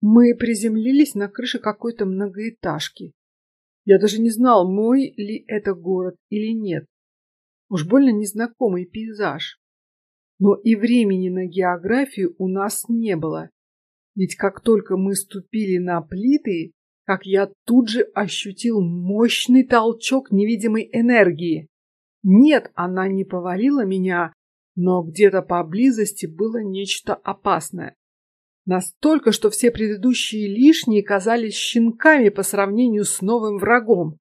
Мы приземлились на крыше какой-то многоэтажки. Я даже не знал, мой ли это город или нет. Уж больно незнакомый пейзаж. Но и времени на географию у нас не было. Ведь как только мы ступили на плиты, как я тут же ощутил мощный толчок невидимой энергии. Нет, она не повалила меня, но где-то поблизости было нечто опасное. Настолько, что все предыдущие лишние казались щенками по сравнению с новым врагом.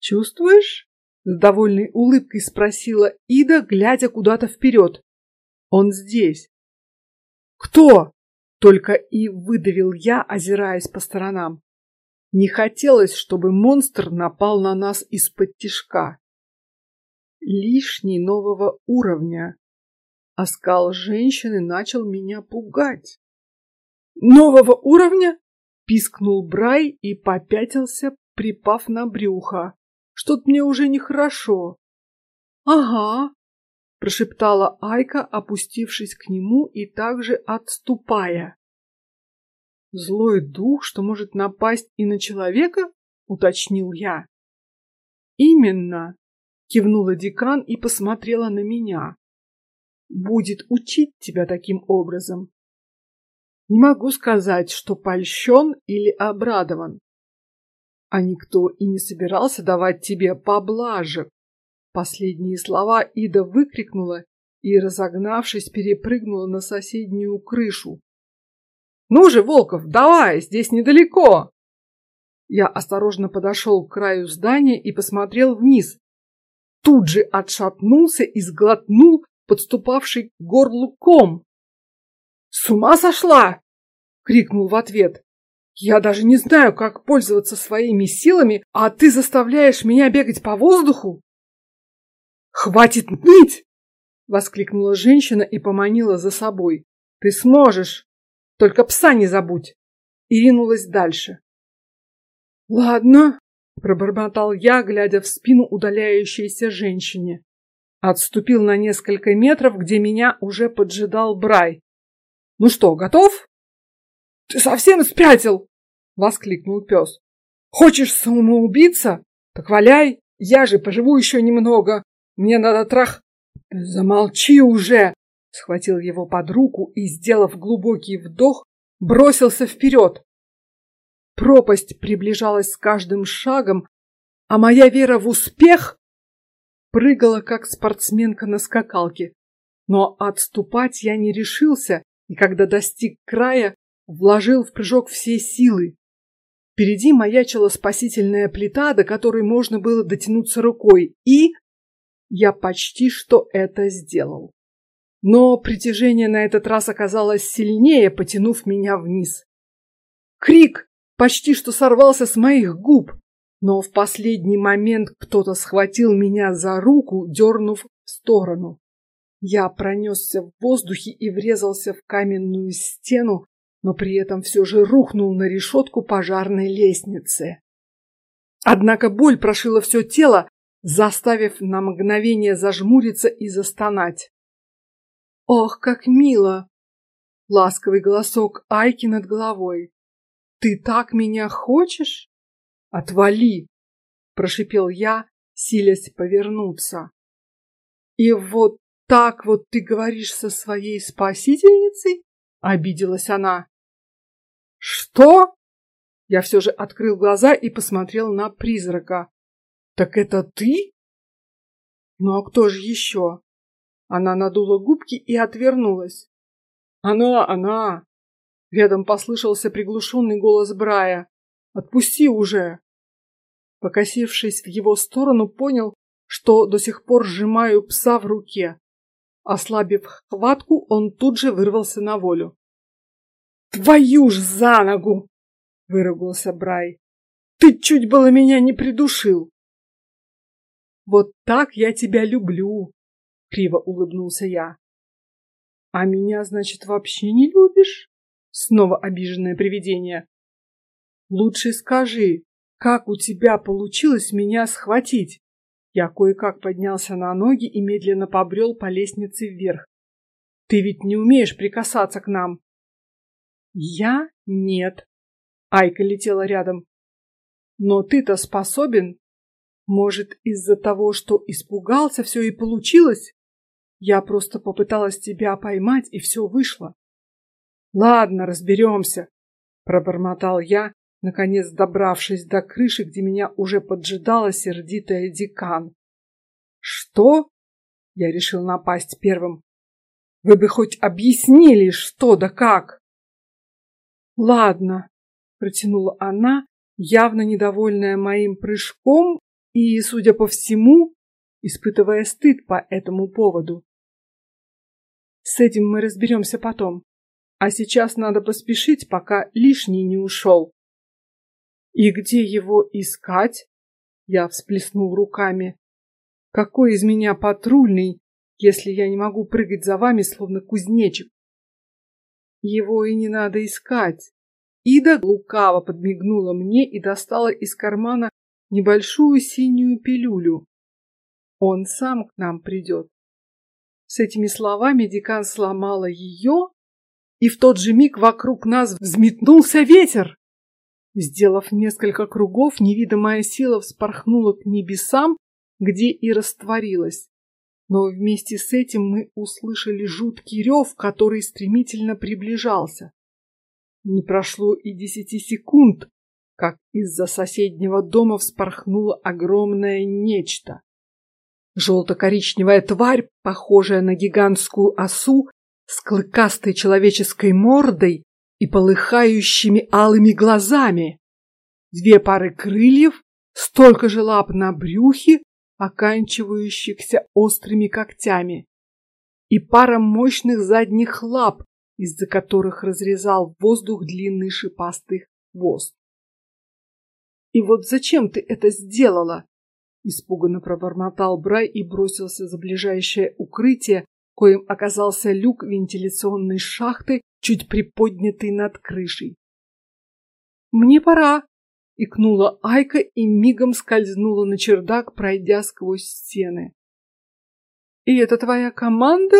Чувствуешь? С довольной улыбкой спросила Ида, глядя куда-то вперед. Он здесь. Кто? Только и выдавил я, озираясь по сторонам. Не хотелось, чтобы монстр напал на нас из-под тишка. Лишний нового уровня. Оскал женщины начал меня пугать. Нового уровня? Пискнул Брай и попятился, припав на брюхо. Что-то мне уже нехорошо. Ага, прошептала Айка, опустившись к нему и также отступая. Злой дух, что может напасть и на человека, уточнил я. Именно, кивнула декан и посмотрела на меня будет учить тебя таким образом. Не могу сказать, что польщен или обрадован. А никто и не собирался давать тебе поблажек. Последние слова Ида выкрикнула и, разогнавшись, перепрыгнула на соседнюю крышу. Ну же, Волков, давай, здесь недалеко. Я осторожно подошел к краю здания и посмотрел вниз. Тут же отшатнулся и сглотнул подступавший к горлу ком. С ума сошла! крикнул в ответ. Я даже не знаю, как пользоваться своими силами, а ты заставляешь меня бегать по воздуху? Хватит ныть! воскликнула женщина и поманила за собой. Ты сможешь, только пса не забудь. И ринулась дальше. Ладно, пробормотал я, глядя в спину удаляющейся женщине. Отступил на несколько метров, где меня уже поджидал Брай. Ну что, готов? Ты совсем спятил? воскликнул пес. Хочешь самоубиться? Так валяй, я же поживу еще немного. Мне надо трах. Замолчи уже! Схватил его под руку и, сделав глубокий вдох, бросился вперед. Пропасть приближалась с каждым шагом, а моя вера в успех прыгала, как спортсменка на скакалке. Но отступать я не решился, и когда достиг края, вложил в прыжок все силы. Впереди маячила спасительная плита, до которой можно было дотянуться рукой, и я почти что это сделал. Но притяжение на этот раз оказалось сильнее, потянув меня вниз. Крик почти что сорвался с моих губ. Но в последний момент кто-то схватил меня за руку, дернув в сторону. Я пронесся в воздухе и врезался в каменную стену, но при этом все же рухнул на решетку пожарной лестницы. Однако боль прошила все тело, заставив на мгновение зажмуриться и застонать. Ох, как мило! Ласковый голосок Айки над головой. Ты так меня хочешь? Отвали! прошипел я, силясь повернуться. И вот так вот ты говоришь со своей спасительницей? обиделась она. Что? Я все же открыл глаза и посмотрел на призрака. Так это ты? Ну а кто же еще? Она надула губки и отвернулась. Она, она. Рядом послышался приглушенный голос Брая. Отпусти уже. Покосившись в его сторону, понял, что до сих пор сжимаю пса в руке. Ослабив хватку, он тут же вырвался на волю. Твою ж за ногу! выругался Брай. Ты чуть было меня не придушил. Вот так я тебя люблю, криво улыбнулся я. А меня, значит, вообще не любишь? Снова обиженное привидение. Лучше скажи, как у тебя получилось меня схватить? Я кое-как поднялся на ноги и медленно побрел по лестнице вверх. Ты ведь не умеешь прикасаться к нам. Я Нет. Айка летела рядом. Но ты-то способен? Может, из-за того, что испугался, все и получилось? Я просто попыталась тебя поймать, и все вышло. Ладно, разберемся, пробормотал я, наконец добравшись до крыши, где меня уже поджидала сердитая декан. Что? Я решил напасть первым. Вы бы хоть объяснили, что да как. Ладно, протянула она, явно недовольная моим прыжком и, судя по всему, испытывая стыд по этому поводу. С этим мы разберемся потом. А сейчас надо поспешить, пока лишний не ушел. И где его искать? Я всплеснул руками. Какой из меня патрульный, если я не могу прыгать за вами, словно кузнечик? Его и не надо искать. Ида лукаво подмигнула мне и достала из кармана небольшую синюю пилюлю. Он сам к нам придет. С этими словами декан сломала ее, и в тот же миг вокруг нас взметнулся ветер. Сделав несколько кругов, невидимая сила вспорхнула к небесам, где и растворилась. Но вместе с этим мы услышали жуткий рев, который стремительно приближался. Не прошло и десяти секунд, как из-за соседнего дома вспорхнуло огромное нечто. Желто-коричневая тварь, похожая на гигантскую осу, с клыкастой человеческой мордой и полыхающими алыми глазами. Две пары крыльев, столько же лап на брюхе, оканчивающихся острыми когтями, и пара мощных задних лап, из-за которых разрезал воздух длинный шипастый хвост. И вот зачем ты это сделала? Испуганно пробормотал Брай и бросился за ближайшее укрытие, коим оказался люк вентиляционной шахты, чуть приподнятый над крышей. Мне пора, икнула Айка и мигом скользнула на чердак, пройдя сквозь стены. И это твоя команда?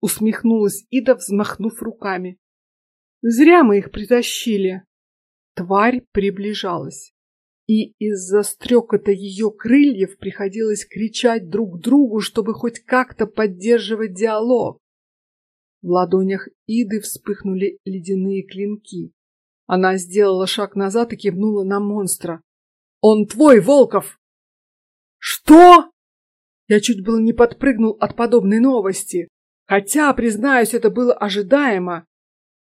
усмехнулась Ида, взмахнув руками. Зря мы их притащили. Тварь приближалась и из-за стрекота ее крыльев приходилось кричать друг другу, чтобы хоть как-то поддерживать диалог. В ладонях Иды вспыхнули ледяные клинки. Она сделала шаг назад и кивнула на монстра. Он твой, Волков! Что? Я чуть было не подпрыгнул от подобной новости, хотя, признаюсь, это было ожидаемо.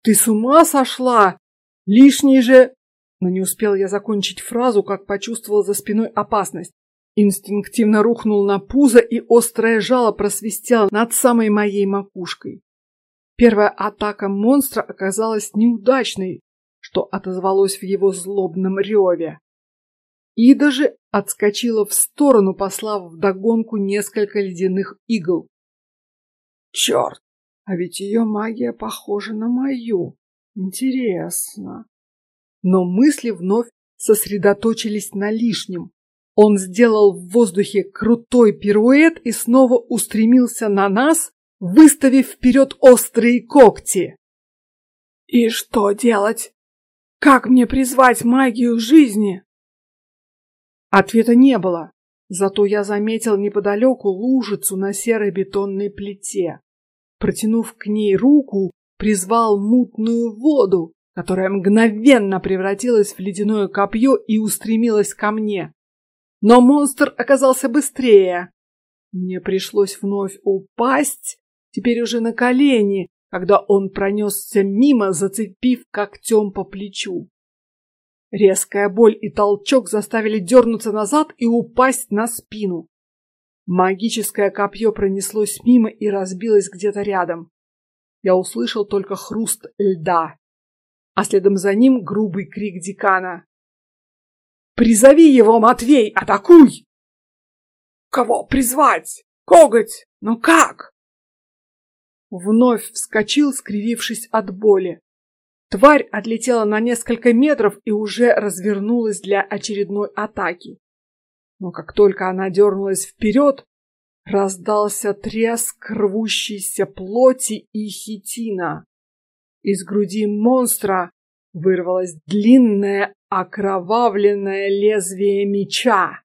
Ты с ума сошла? Лишний же но не успел я закончить фразу, как почувствовал за спиной опасность. Инстинктивно рухнул на пузо, и острое жало просвистело над самой моей макушкой. Первая атака монстра оказалась неудачной, что отозвалось в его злобном реве. И даже отскочила в сторону, послав в догонку несколько ледяных игл. Черт, а ведь ее магия похожа на мою. Интересно но мысли вновь сосредоточились на лишнем. Он сделал в воздухе крутой пируэт и снова устремился на нас, выставив вперед острые когти. И что делать? Как мне призвать магию жизни? Ответа не было. Зато я заметил неподалеку лужицу на серой бетонной плите. Протянув к ней руку, призвал мутную воду, которая мгновенно превратилась в ледяное копье и устремилась ко мне. Но монстр оказался быстрее. Мне пришлось вновь упасть, теперь уже на колени, когда он пронесся мимо, зацепив когтем по плечу. Резкая боль и толчок заставили дернуться назад и упасть на спину. Магическое копье пронеслось мимо и разбилось где-то рядом. Я услышал только хруст льда а следом за ним грубый крик декана. «Призови его, Матвей! Атакуй!» «Кого призвать? Коготь? Ну как?» Вновь вскочил, скривившись от боли. Тварь отлетела на несколько метров и уже развернулась для очередной атаки. Но как только она дернулась вперед, раздался треск рвущейся плоти и хитина. Из груди монстра вырвалось длинное окровавленное лезвие меча.